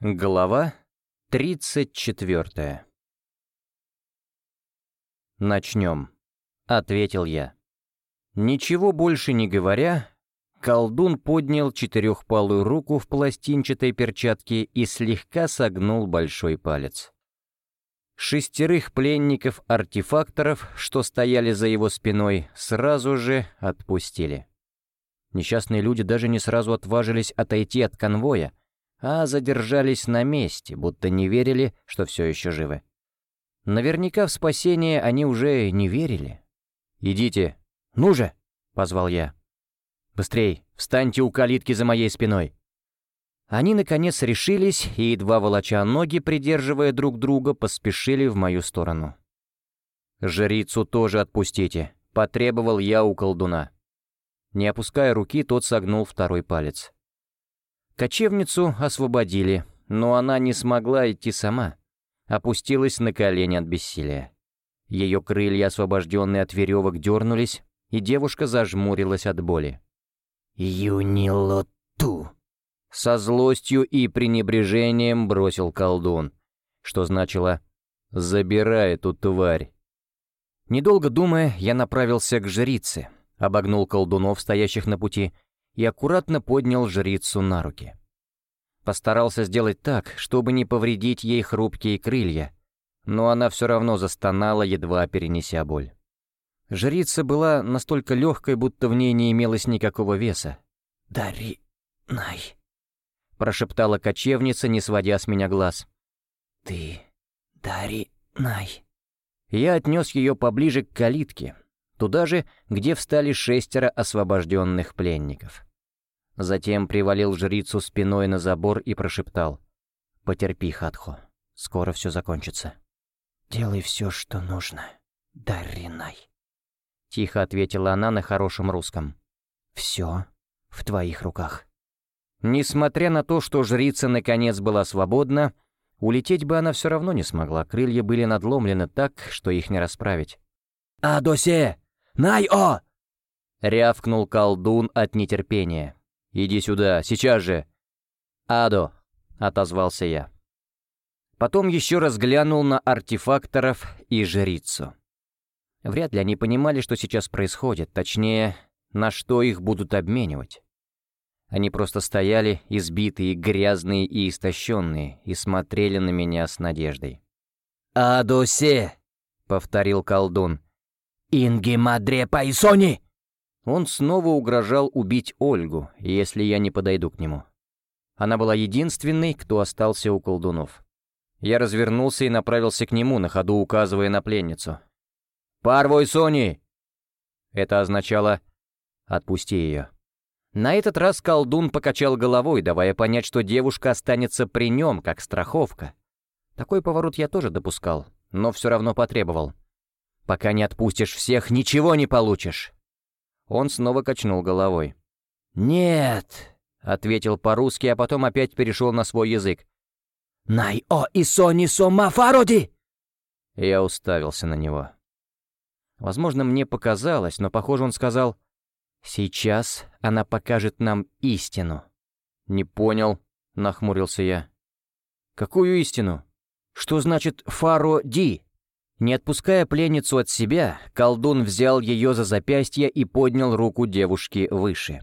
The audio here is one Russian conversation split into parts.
Глава 34 «Начнем», — ответил я. Ничего больше не говоря, колдун поднял четырехпалую руку в пластинчатой перчатке и слегка согнул большой палец. Шестерых пленников-артефакторов, что стояли за его спиной, сразу же отпустили. Несчастные люди даже не сразу отважились отойти от конвоя, а задержались на месте, будто не верили, что все еще живы. Наверняка в спасение они уже не верили. «Идите, ну же!» — позвал я. «Быстрей, встаньте у калитки за моей спиной!» Они, наконец, решились и, едва волоча ноги, придерживая друг друга, поспешили в мою сторону. «Жрицу тоже отпустите», — потребовал я у колдуна. Не опуская руки, тот согнул второй палец. Кочевницу освободили, но она не смогла идти сама. Опустилась на колени от бессилия. Ее крылья, освобожденные от веревок, дернулись, и девушка зажмурилась от боли. «Юнилоту!» Со злостью и пренебрежением бросил колдун, что значило «забирай эту тварь». Недолго думая, я направился к жрице, обогнул колдунов, стоящих на пути, и аккуратно поднял жрицу на руки. Постарался сделать так, чтобы не повредить ей хрупкие крылья, но она все равно застонала, едва перенеся боль. Жрица была настолько легкой, будто в ней не имелось никакого веса. «Дари... Най...» — прошептала кочевница, не сводя с меня глаз. «Ты... Дари... Най...» Я отнес ее поближе к калитке, туда же, где встали шестеро освобожденных пленников. Затем привалил жрицу спиной на забор и прошептал. «Потерпи, Хатхо, скоро все закончится». «Делай все, что нужно, Дарринай», — тихо ответила она на хорошем русском. «Все в твоих руках». Несмотря на то, что жрица наконец была свободна, улететь бы она все равно не смогла, крылья были надломлены так, что их не расправить. «Адосе! Най-о!» — рявкнул колдун от нетерпения. «Иди сюда, сейчас же!» «Адо!» — отозвался я. Потом еще раз глянул на артефакторов и жрицу. Вряд ли они понимали, что сейчас происходит, точнее, на что их будут обменивать. Они просто стояли, избитые, грязные и истощенные, и смотрели на меня с надеждой. «Адосе!» — повторил колдун. «Инги мадре пайсони!» Он снова угрожал убить Ольгу, если я не подойду к нему. Она была единственной, кто остался у колдунов. Я развернулся и направился к нему, на ходу указывая на пленницу. «Парвой Сони!» Это означало «отпусти ее». На этот раз колдун покачал головой, давая понять, что девушка останется при нем, как страховка. Такой поворот я тоже допускал, но все равно потребовал. «Пока не отпустишь всех, ничего не получишь!» Он снова качнул головой. «Нет», — ответил по-русски, а потом опять перешел на свой язык. «Най-о и сони сомафароди!» Я уставился на него. Возможно, мне показалось, но, похоже, он сказал, «Сейчас она покажет нам истину». «Не понял», — нахмурился я. «Какую истину? Что значит «фаро-ди»?» Не отпуская пленницу от себя, колдун взял ее за запястье и поднял руку девушки выше.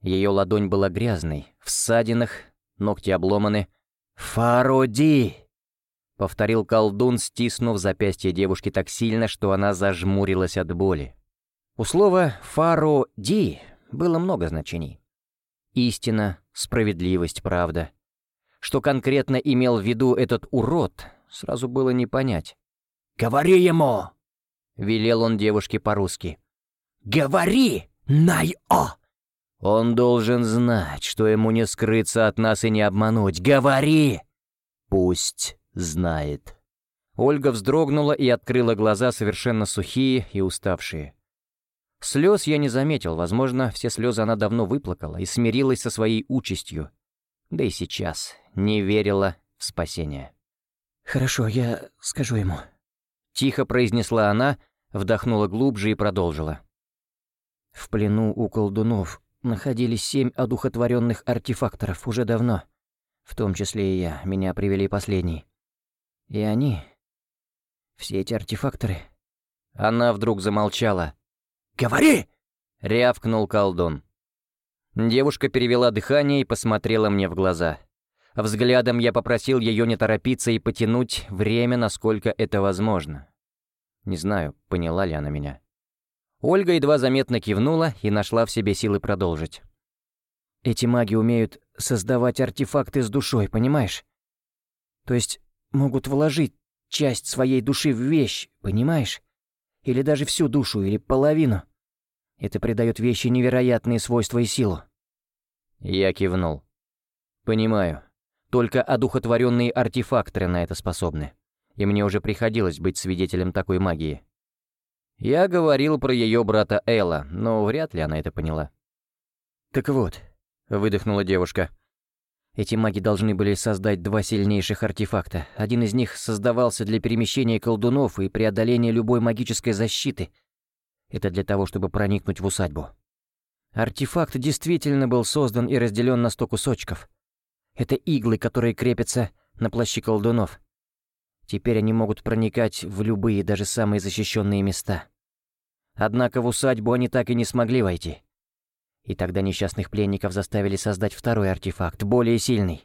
Ее ладонь была грязной, в ссадинах, ногти обломаны. «Фароди!» — повторил колдун, стиснув запястье девушки так сильно, что она зажмурилась от боли. У слова «фароди» было много значений. Истина, справедливость, правда. Что конкретно имел в виду этот урод, сразу было не понять. «Говори ему!» — велел он девушке по-русски. «Говори, Най-О!» «Он должен знать, что ему не скрыться от нас и не обмануть. Говори!» «Пусть знает». Ольга вздрогнула и открыла глаза, совершенно сухие и уставшие. Слез я не заметил, возможно, все слезы она давно выплакала и смирилась со своей участью. Да и сейчас не верила в спасение. «Хорошо, я скажу ему», Тихо произнесла она, вдохнула глубже и продолжила. В плену у колдунов находились семь одухотворенных артефакторов уже давно. В том числе и я. Меня привели последний. И они... Все эти артефакторы... Она вдруг замолчала. «Говори!» — рявкнул колдун. Девушка перевела дыхание и посмотрела мне в глаза. Взглядом я попросил ее не торопиться и потянуть время, насколько это возможно. Не знаю, поняла ли она меня. Ольга едва заметно кивнула и нашла в себе силы продолжить. «Эти маги умеют создавать артефакты с душой, понимаешь? То есть могут вложить часть своей души в вещь, понимаешь? Или даже всю душу, или половину. Это придает вещи невероятные свойства и силу». Я кивнул. «Понимаю. Только одухотворенные артефакторы на это способны. И мне уже приходилось быть свидетелем такой магии. Я говорил про ее брата Элла, но вряд ли она это поняла. «Так вот», — выдохнула девушка, — «эти маги должны были создать два сильнейших артефакта. Один из них создавался для перемещения колдунов и преодоления любой магической защиты. Это для того, чтобы проникнуть в усадьбу. Артефакт действительно был создан и разделен на сто кусочков. Это иглы, которые крепятся на плащи колдунов. Теперь они могут проникать в любые, даже самые защищенные места. Однако в усадьбу они так и не смогли войти. И тогда несчастных пленников заставили создать второй артефакт, более сильный.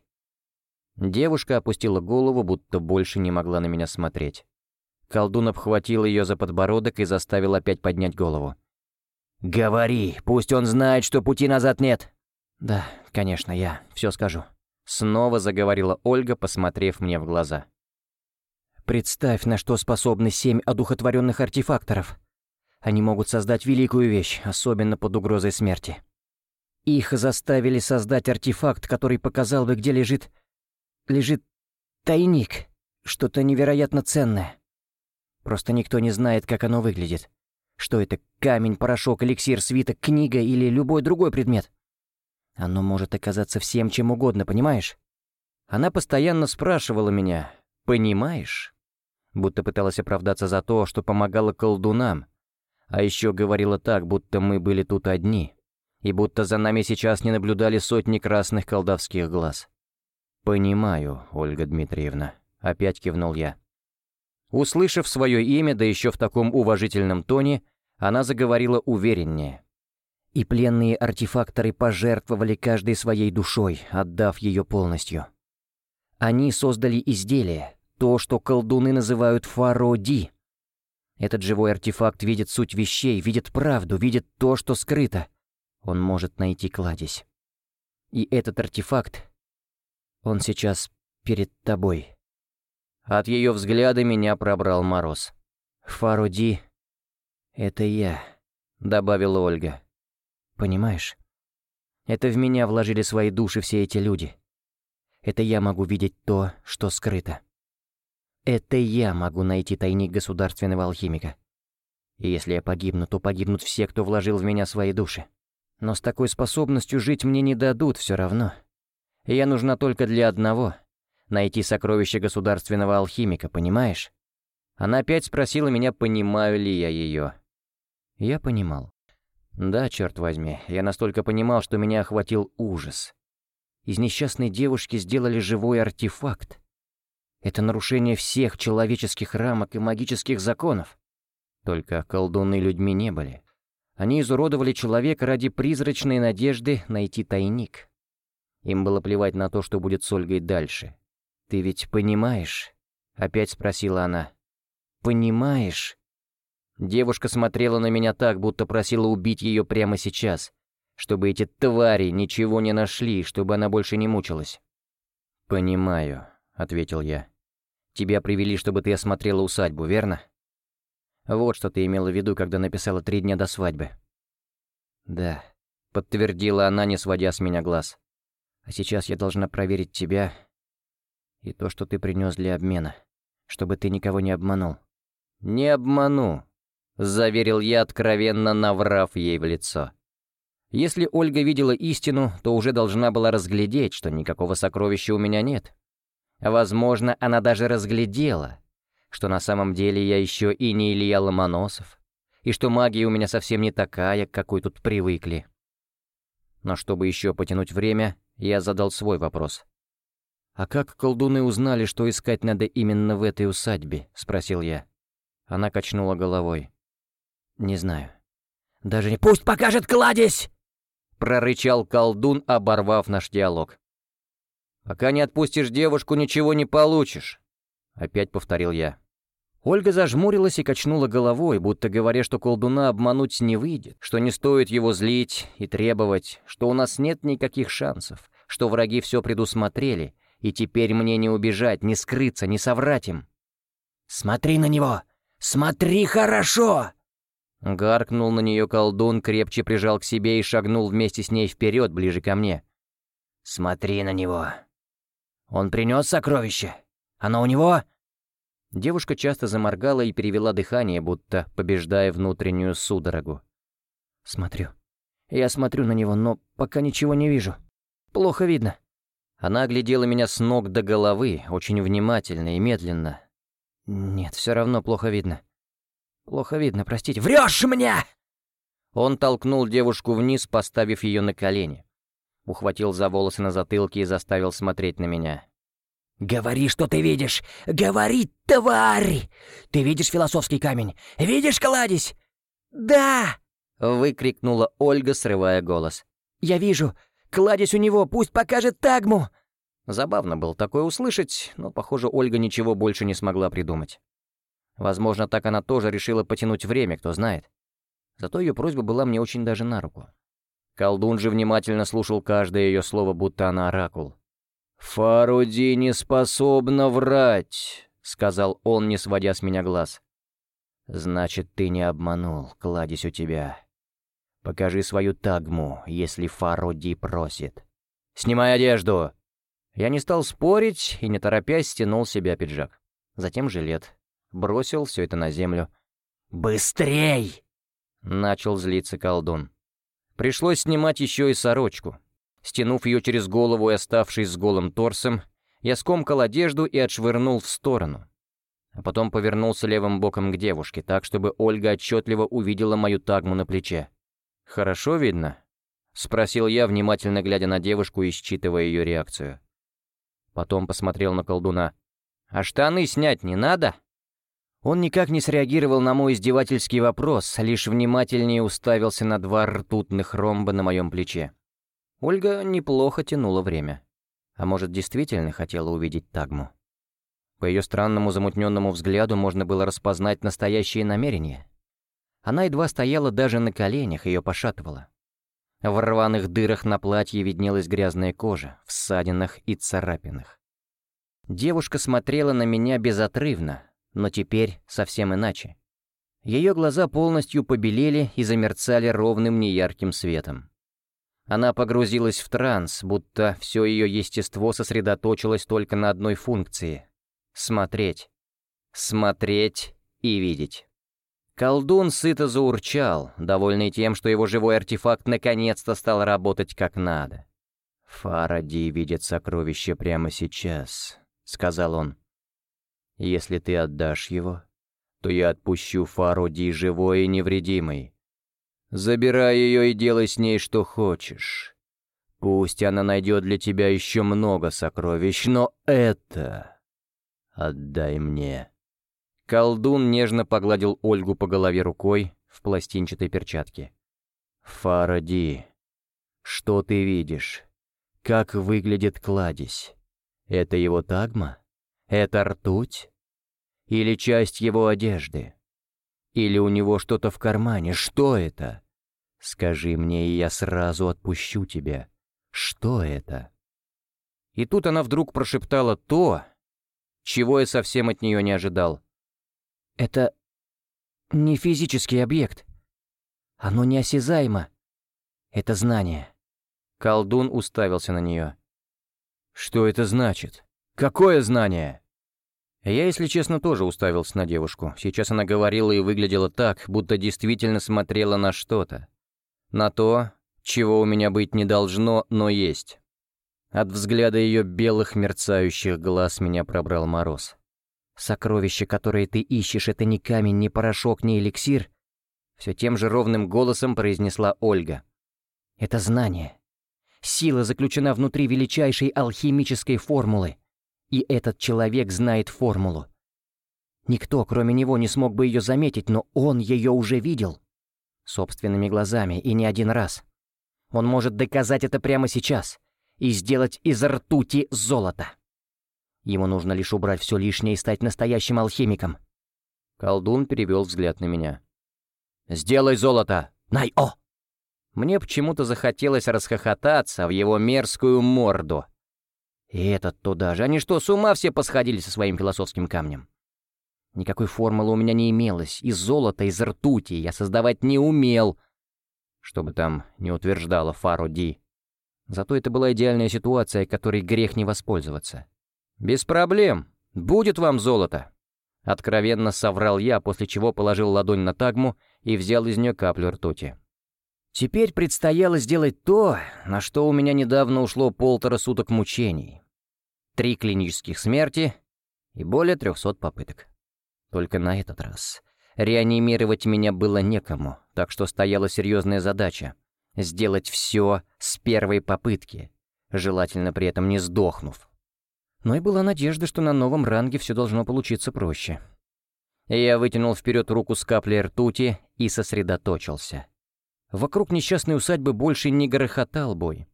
Девушка опустила голову, будто больше не могла на меня смотреть. Колдун обхватил ее за подбородок и заставил опять поднять голову. «Говори, пусть он знает, что пути назад нет!» «Да, конечно, я все скажу», — снова заговорила Ольга, посмотрев мне в глаза. Представь, на что способны семь одухотворенных артефакторов. Они могут создать великую вещь, особенно под угрозой смерти. Их заставили создать артефакт, который показал бы, где лежит... лежит тайник, что-то невероятно ценное. Просто никто не знает, как оно выглядит. Что это, камень, порошок, эликсир, свиток, книга или любой другой предмет? Оно может оказаться всем чем угодно, понимаешь? Она постоянно спрашивала меня, «Понимаешь?» будто пыталась оправдаться за то, что помогала колдунам. А еще говорила так, будто мы были тут одни, и будто за нами сейчас не наблюдали сотни красных колдовских глаз. «Понимаю, Ольга Дмитриевна», — опять кивнул я. Услышав свое имя, да еще в таком уважительном тоне, она заговорила увереннее. И пленные артефакторы пожертвовали каждой своей душой, отдав ее полностью. Они создали изделие, то, что колдуны называют фароди. Этот живой артефакт видит суть вещей, видит правду, видит то, что скрыто. Он может найти кладезь. И этот артефакт, он сейчас перед тобой. От ее взгляда меня пробрал мороз. «Фаруди — это я», — добавила Ольга. «Понимаешь? Это в меня вложили свои души все эти люди. Это я могу видеть то, что скрыто. Это я могу найти тайник государственного алхимика. И если я погибну, то погибнут все, кто вложил в меня свои души. Но с такой способностью жить мне не дадут все равно. Я нужна только для одного — найти сокровище государственного алхимика, понимаешь? Она опять спросила меня, понимаю ли я ее. Я понимал. Да, черт возьми, я настолько понимал, что меня охватил ужас. Из несчастной девушки сделали живой артефакт. Это нарушение всех человеческих рамок и магических законов. Только колдуны людьми не были. Они изуродовали человека ради призрачной надежды найти тайник. Им было плевать на то, что будет с Ольгой дальше. «Ты ведь понимаешь?» — опять спросила она. «Понимаешь?» Девушка смотрела на меня так, будто просила убить ее прямо сейчас, чтобы эти твари ничего не нашли, чтобы она больше не мучилась. «Понимаю», — ответил я. Тебя привели, чтобы ты осмотрела усадьбу, верно? Вот что ты имела в виду, когда написала три дня до свадьбы. Да, подтвердила она, не сводя с меня глаз. А сейчас я должна проверить тебя и то, что ты принес для обмена, чтобы ты никого не обманул. Не обману, заверил я, откровенно наврав ей в лицо. Если Ольга видела истину, то уже должна была разглядеть, что никакого сокровища у меня нет. Возможно, она даже разглядела, что на самом деле я еще и не Илья Ломоносов, и что магия у меня совсем не такая, к какой тут привыкли. Но чтобы еще потянуть время, я задал свой вопрос. «А как колдуны узнали, что искать надо именно в этой усадьбе?» — спросил я. Она качнула головой. «Не знаю. Даже не... Пусть покажет кладезь!» — прорычал колдун, оборвав наш диалог. «Пока не отпустишь девушку, ничего не получишь», — опять повторил я. Ольга зажмурилась и качнула головой, будто говоря, что колдуна обмануть не выйдет, что не стоит его злить и требовать, что у нас нет никаких шансов, что враги все предусмотрели, и теперь мне не убежать, не скрыться, не соврать им. «Смотри на него! Смотри хорошо!» Гаркнул на нее колдун, крепче прижал к себе и шагнул вместе с ней вперед, ближе ко мне. «Смотри на него! Он принес сокровище? Оно у него?» Девушка часто заморгала и перевела дыхание, будто побеждая внутреннюю судорогу. «Смотрю. Я смотрю на него, но пока ничего не вижу. Плохо видно». Она оглядела меня с ног до головы, очень внимательно и медленно. «Нет, все равно плохо видно. Плохо видно, простите. Врешь мне!» Он толкнул девушку вниз, поставив ее на колени. Ухватил за волосы на затылке и заставил смотреть на меня. «Говори, что ты видишь! Говори, тварь! Ты видишь философский камень? Видишь кладезь?» «Да!» — выкрикнула Ольга, срывая голос. «Я вижу! Кладезь у него, пусть покажет тагму!» Забавно было такое услышать, но, похоже, Ольга ничего больше не смогла придумать. Возможно, так она тоже решила потянуть время, кто знает. Зато ее просьба была мне очень даже на руку. Колдун же внимательно слушал каждое ее слово, будто она оракул. «Фаруди не способна врать», — сказал он, не сводя с меня глаз. «Значит, ты не обманул, кладезь у тебя. Покажи свою тагму, если Фаруди просит. Снимай одежду!» Я не стал спорить и, не торопясь, стянул себя пиджак. Затем жилет. Бросил все это на землю. «Быстрей!» — начал злиться колдун. Пришлось снимать еще и сорочку. Стянув ее через голову и оставшись с голым торсом, я скомкал одежду и отшвырнул в сторону. А потом повернулся левым боком к девушке, так, чтобы Ольга отчетливо увидела мою тагму на плече. «Хорошо видно?» — спросил я, внимательно глядя на девушку и считывая ее реакцию. Потом посмотрел на колдуна. «А штаны снять не надо?» Он никак не среагировал на мой издевательский вопрос, лишь внимательнее уставился на два ртутных ромба на моем плече. Ольга неплохо тянула время. А может, действительно хотела увидеть Тагму? По ее странному замутненному взгляду можно было распознать настоящие намерения. Она едва стояла даже на коленях, ее пошатывала. В рваных дырах на платье виднелась грязная кожа, в ссадинах и царапинах. Девушка смотрела на меня безотрывно, но теперь совсем иначе. Ее глаза полностью побелели и замерцали ровным неярким светом. Она погрузилась в транс, будто все ее естество сосредоточилось только на одной функции — смотреть. Смотреть и видеть. Колдун сыто заурчал, довольный тем, что его живой артефакт наконец-то стал работать как надо. «Фаради видит сокровище прямо сейчас», — сказал он. «Если ты отдашь его, то я отпущу Фаради живой и невредимый. Забирай ее и делай с ней что хочешь. Пусть она найдет для тебя еще много сокровищ, но это... Отдай мне». Колдун нежно погладил Ольгу по голове рукой в пластинчатой перчатке. «Фаради, что ты видишь? Как выглядит кладезь? Это его тагма? Это ртуть? Или часть его одежды? Или у него что-то в кармане? Что это? Скажи мне, и я сразу отпущу тебя. Что это?» И тут она вдруг прошептала то, чего я совсем от нее не ожидал. «Это не физический объект. Оно неосязаемо. Это знание». Колдун уставился на нее. «Что это значит? Какое знание?» Я, если честно, тоже уставился на девушку. Сейчас она говорила и выглядела так, будто действительно смотрела на что-то. На то, чего у меня быть не должно, но есть. От взгляда ее белых мерцающих глаз меня пробрал мороз. «Сокровище, которое ты ищешь, это не камень, не порошок, не эликсир», все тем же ровным голосом произнесла Ольга. «Это знание. Сила заключена внутри величайшей алхимической формулы. И этот человек знает формулу. Никто, кроме него, не смог бы ее заметить, но он ее уже видел. Собственными глазами, и не один раз. Он может доказать это прямо сейчас и сделать из ртути золото. Ему нужно лишь убрать все лишнее и стать настоящим алхимиком. Колдун перевел взгляд на меня. «Сделай золото! Най-о!» Мне почему-то захотелось расхохотаться в его мерзкую морду. И этот туда же. Они что, с ума все посходили со своим философским камнем? Никакой формулы у меня не имелось. Из золота, из ртути я создавать не умел. Чтобы там не утверждала Фаро Ди. Зато это была идеальная ситуация, которой грех не воспользоваться. «Без проблем. Будет вам золото!» Откровенно соврал я, после чего положил ладонь на тагму и взял из нее каплю ртути. Теперь предстояло сделать то, на что у меня недавно ушло полтора суток мучений. Три клинических смерти и более трехсот попыток. Только на этот раз реанимировать меня было некому, так что стояла серьезная задача — сделать все с первой попытки, желательно при этом не сдохнув. Но и была надежда, что на новом ранге все должно получиться проще. Я вытянул вперед руку с каплей ртути и сосредоточился. Вокруг несчастной усадьбы больше не грохотал бой.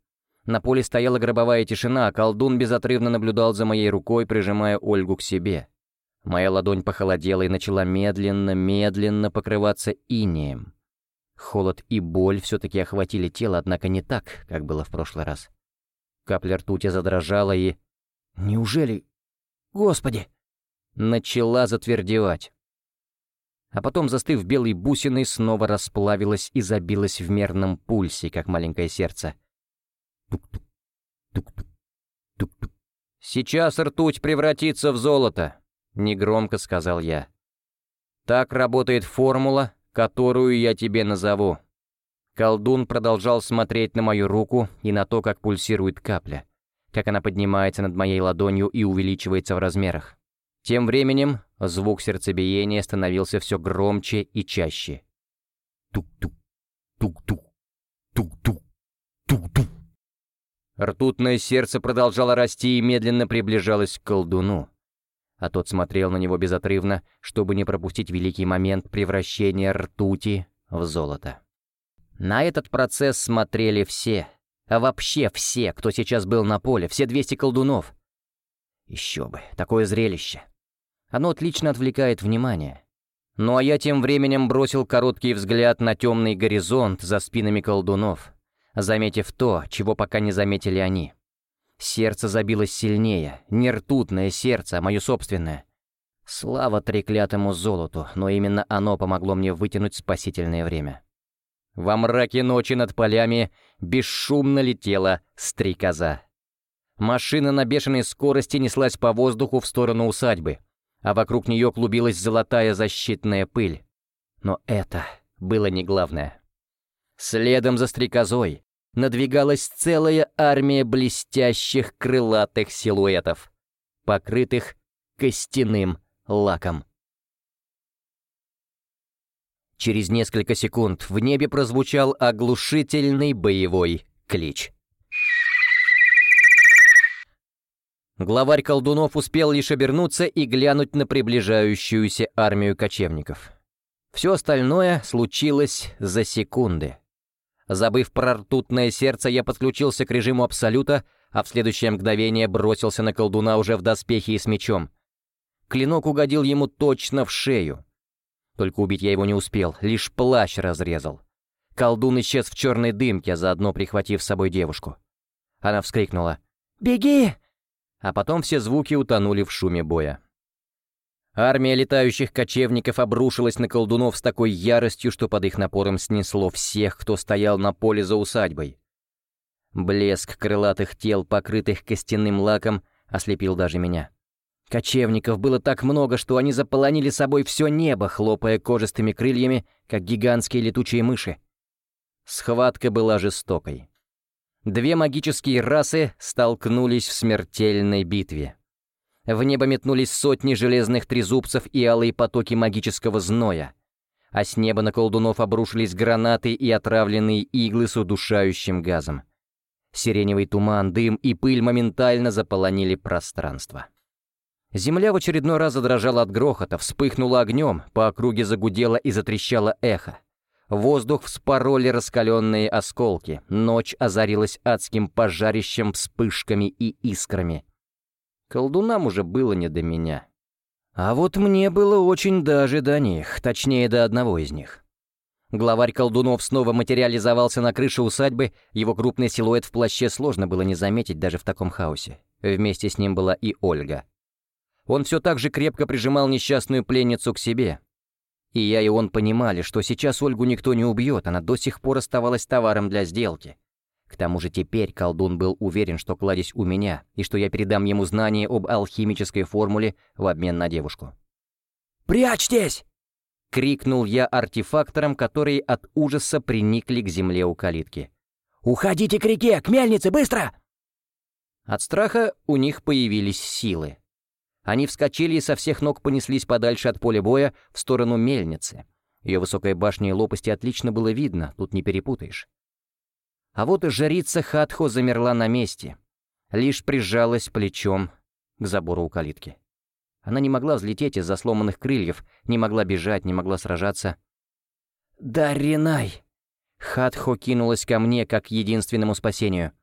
На поле стояла гробовая тишина, а колдун безотрывно наблюдал за моей рукой, прижимая Ольгу к себе. Моя ладонь похолодела и начала медленно-медленно покрываться инеем. Холод и боль все-таки охватили тело, однако не так, как было в прошлый раз. Капля ртути задрожала и... Неужели... Господи! Начала затвердевать а потом, застыв белой бусиной, снова расплавилась и забилась в мерном пульсе, как маленькое сердце. Тук-тук, тук-тук, тук-тук. «Сейчас ртуть превратится в золото», — негромко сказал я. «Так работает формула, которую я тебе назову». Колдун продолжал смотреть на мою руку и на то, как пульсирует капля, как она поднимается над моей ладонью и увеличивается в размерах. Тем временем звук сердцебиения становился все громче и чаще. Тук-тук, тук-тук, тук-тук, тук-тук. Ртутное сердце продолжало расти и медленно приближалось к колдуну. А тот смотрел на него безотрывно, чтобы не пропустить великий момент превращения ртути в золото. На этот процесс смотрели все, а вообще все, кто сейчас был на поле, все 200 колдунов. Еще бы, такое зрелище. Оно отлично отвлекает внимание. Ну а я тем временем бросил короткий взгляд на темный горизонт за спинами колдунов, заметив то, чего пока не заметили они. Сердце забилось сильнее, не ртутное сердце, а мое собственное. Слава треклятому золоту, но именно оно помогло мне вытянуть спасительное время. Во мраке ночи над полями бесшумно летела стрекоза. Машина на бешеной скорости неслась по воздуху в сторону усадьбы — а вокруг нее клубилась золотая защитная пыль. Но это было не главное. Следом за стрекозой надвигалась целая армия блестящих крылатых силуэтов, покрытых костяным лаком. Через несколько секунд в небе прозвучал оглушительный боевой клич. Главарь колдунов успел лишь обернуться и глянуть на приближающуюся армию кочевников. Все остальное случилось за секунды. Забыв про ртутное сердце, я подключился к режиму Абсолюта, а в следующее мгновение бросился на колдуна уже в доспехе и с мечом. Клинок угодил ему точно в шею. Только убить я его не успел, лишь плащ разрезал. Колдун исчез в черной дымке, заодно прихватив с собой девушку. Она вскрикнула «Беги!» а потом все звуки утонули в шуме боя. Армия летающих кочевников обрушилась на колдунов с такой яростью, что под их напором снесло всех, кто стоял на поле за усадьбой. Блеск крылатых тел, покрытых костяным лаком, ослепил даже меня. Кочевников было так много, что они заполонили собой все небо, хлопая кожистыми крыльями, как гигантские летучие мыши. Схватка была жестокой. Две магические расы столкнулись в смертельной битве. В небо метнулись сотни железных трезубцев и алые потоки магического зноя, а с неба на колдунов обрушились гранаты и отравленные иглы с удушающим газом. Сиреневый туман, дым и пыль моментально заполонили пространство. Земля в очередной раз задрожала от грохота, вспыхнула огнем, по округе загудело и затрещало эхо. Воздух вспороли раскаленные осколки, ночь озарилась адским пожарищем, вспышками и искрами. Колдунам уже было не до меня. А вот мне было очень даже до них, точнее, до одного из них. Главарь колдунов снова материализовался на крыше усадьбы, его крупный силуэт в плаще сложно было не заметить даже в таком хаосе. Вместе с ним была и Ольга. Он все так же крепко прижимал несчастную пленницу к себе. И я, и он понимали, что сейчас Ольгу никто не убьет, она до сих пор оставалась товаром для сделки. К тому же теперь колдун был уверен, что кладезь у меня, и что я передам ему знания об алхимической формуле в обмен на девушку. «Прячьтесь!» — крикнул я артефакторам, которые от ужаса приникли к земле у калитки. «Уходите к реке, к мельнице, быстро!» От страха у них появились силы. Они вскочили и со всех ног понеслись подальше от поля боя в сторону мельницы. Ее высокой башни и лопасти отлично было видно, тут не перепутаешь. А вот и жрица Хатхо замерла на месте, лишь прижалась плечом к забору у калитки. Она не могла взлететь из-за сломанных крыльев, не могла бежать, не могла сражаться. «Даринай!» Хатхо кинулась ко мне как к единственному спасению.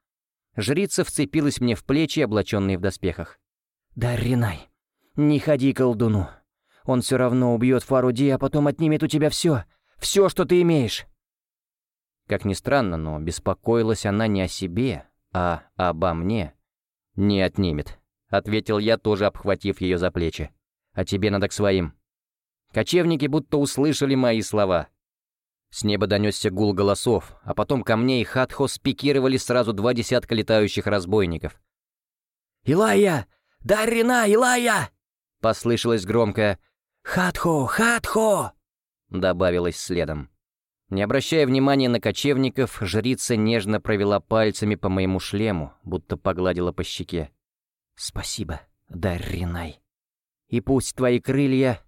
Жрица вцепилась мне в плечи, облаченные в доспехах. «Даринай!» «Не ходи к колдуну. Он все равно убьет Фаруди, а потом отнимет у тебя все. Все, что ты имеешь». Как ни странно, но беспокоилась она не о себе, а обо мне. «Не отнимет», — ответил я, тоже обхватив ее за плечи. «А тебе надо к своим». Кочевники будто услышали мои слова. С неба донесся гул голосов, а потом ко мне и Хатхо спикировали сразу два десятка летающих разбойников. «Илая! Дарина, Илая!» Послышалось громко «Хатхо! Хатхо!» Добавилось следом. Не обращая внимания на кочевников, жрица нежно провела пальцами по моему шлему, будто погладила по щеке. «Спасибо, Дарринай. И пусть твои крылья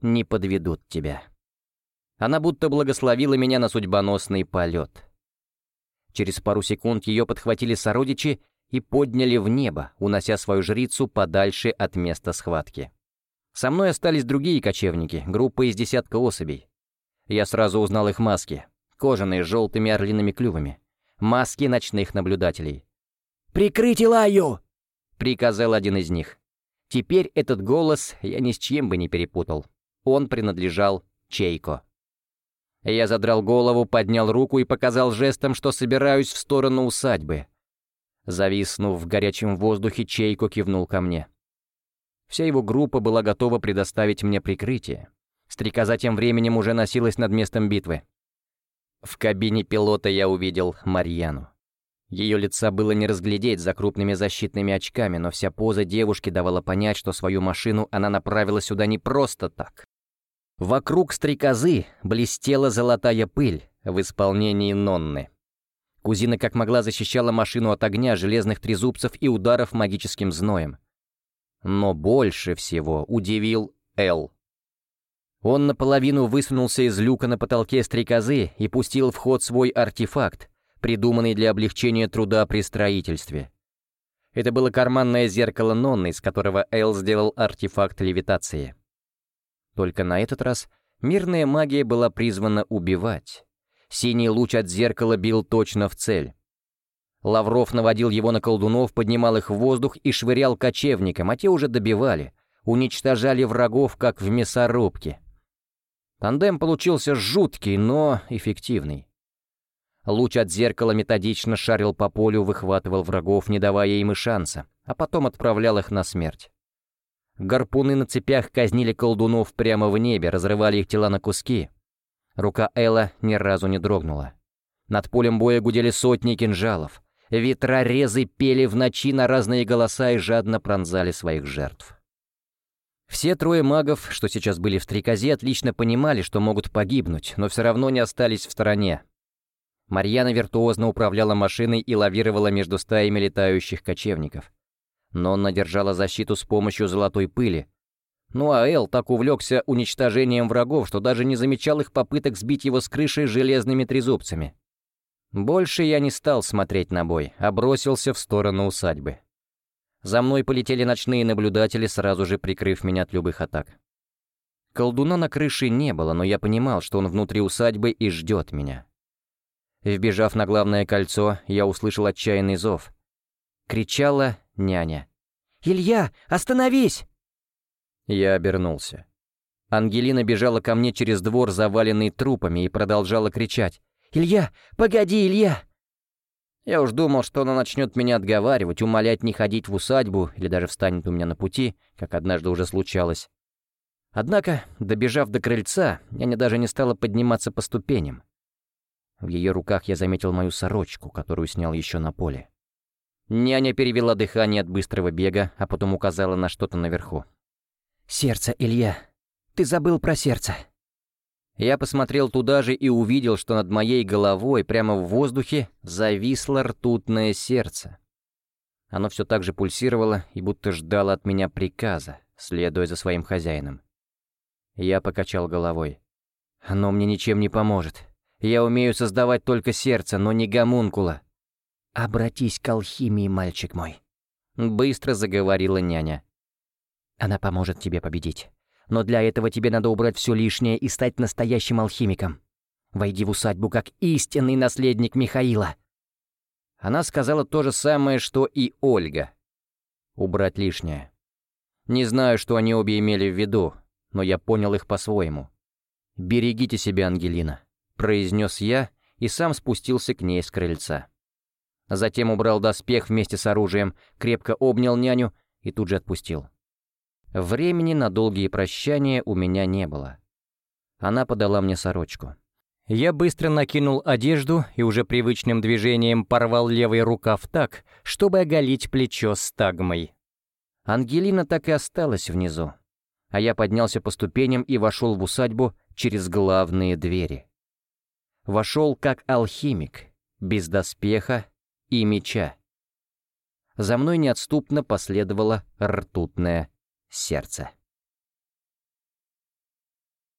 не подведут тебя». Она будто благословила меня на судьбоносный полет. Через пару секунд ее подхватили сородичи и подняли в небо, унося свою жрицу подальше от места схватки. Со мной остались другие кочевники, группа из десятка особей. Я сразу узнал их маски, кожаные с желтыми орлиными клювами, маски ночных наблюдателей. «Прикрыть Илаю!» — приказал один из них. Теперь этот голос я ни с чем бы не перепутал. Он принадлежал Чейко. Я задрал голову, поднял руку и показал жестом, что собираюсь в сторону усадьбы — Зависнув в горячем воздухе, Чейко кивнул ко мне. Вся его группа была готова предоставить мне прикрытие. Стрекоза тем временем уже носилась над местом битвы. В кабине пилота я увидел Марьяну. Ее лица было не разглядеть за крупными защитными очками, но вся поза девушки давала понять, что свою машину она направила сюда не просто так. Вокруг стрекозы блестела золотая пыль в исполнении Нонны. Кузина как могла защищала машину от огня, железных трезубцев и ударов магическим зноем. Но больше всего удивил Эл. Он наполовину высунулся из люка на потолке стрекозы и пустил в ход свой артефакт, придуманный для облегчения труда при строительстве. Это было карманное зеркало Нонны, из которого Эл сделал артефакт левитации. Только на этот раз мирная магия была призвана убивать. Синий луч от зеркала бил точно в цель. Лавров наводил его на колдунов, поднимал их в воздух и швырял кочевникам, а те уже добивали, уничтожали врагов, как в мясорубке. Тандем получился жуткий, но эффективный. Луч от зеркала методично шарил по полю, выхватывал врагов, не давая им и шанса, а потом отправлял их на смерть. Гарпуны на цепях казнили колдунов прямо в небе, разрывали их тела на куски. Рука Элла ни разу не дрогнула. Над полем боя гудели сотни кинжалов. Ветрорезы пели в ночи на разные голоса и жадно пронзали своих жертв. Все трое магов, что сейчас были в стрекозе, отлично понимали, что могут погибнуть, но все равно не остались в стороне. Марьяна виртуозно управляла машиной и лавировала между стаями летающих кочевников. Но он надержала защиту с помощью золотой пыли, ну а Эл так увлекся уничтожением врагов, что даже не замечал их попыток сбить его с крыши железными трезубцами. Больше я не стал смотреть на бой, а бросился в сторону усадьбы. За мной полетели ночные наблюдатели, сразу же прикрыв меня от любых атак. Колдуна на крыше не было, но я понимал, что он внутри усадьбы и ждет меня. Вбежав на главное кольцо, я услышал отчаянный зов. Кричала няня. «Илья, остановись!» Я обернулся. Ангелина бежала ко мне через двор, заваленный трупами, и продолжала кричать. «Илья, погоди, Илья!» Я уж думал, что она начнет меня отговаривать, умолять не ходить в усадьбу или даже встанет у меня на пути, как однажды уже случалось. Однако, добежав до крыльца, няня даже не стала подниматься по ступеням. В ее руках я заметил мою сорочку, которую снял еще на поле. Няня перевела дыхание от быстрого бега, а потом указала на что-то наверху. «Сердце, Илья! Ты забыл про сердце!» Я посмотрел туда же и увидел, что над моей головой прямо в воздухе зависло ртутное сердце. Оно все так же пульсировало и будто ждало от меня приказа, следуя за своим хозяином. Я покачал головой. «Оно мне ничем не поможет. Я умею создавать только сердце, но не гомункула». «Обратись к алхимии, мальчик мой», — быстро заговорила няня. «Она поможет тебе победить. Но для этого тебе надо убрать все лишнее и стать настоящим алхимиком. Войди в усадьбу как истинный наследник Михаила». Она сказала то же самое, что и Ольга. Убрать лишнее. Не знаю, что они обе имели в виду, но я понял их по-своему. «Берегите себя, Ангелина», — произнес я и сам спустился к ней с крыльца. Затем убрал доспех вместе с оружием, крепко обнял няню и тут же отпустил. Времени на долгие прощания у меня не было. Она подала мне сорочку. Я быстро накинул одежду и уже привычным движением порвал левый рукав так, чтобы оголить плечо с тагмой. Ангелина так и осталась внизу, а я поднялся по ступеням и вошел в усадьбу через главные двери. Вошел как алхимик, без доспеха и меча. За мной неотступно последовало ртутное сердце.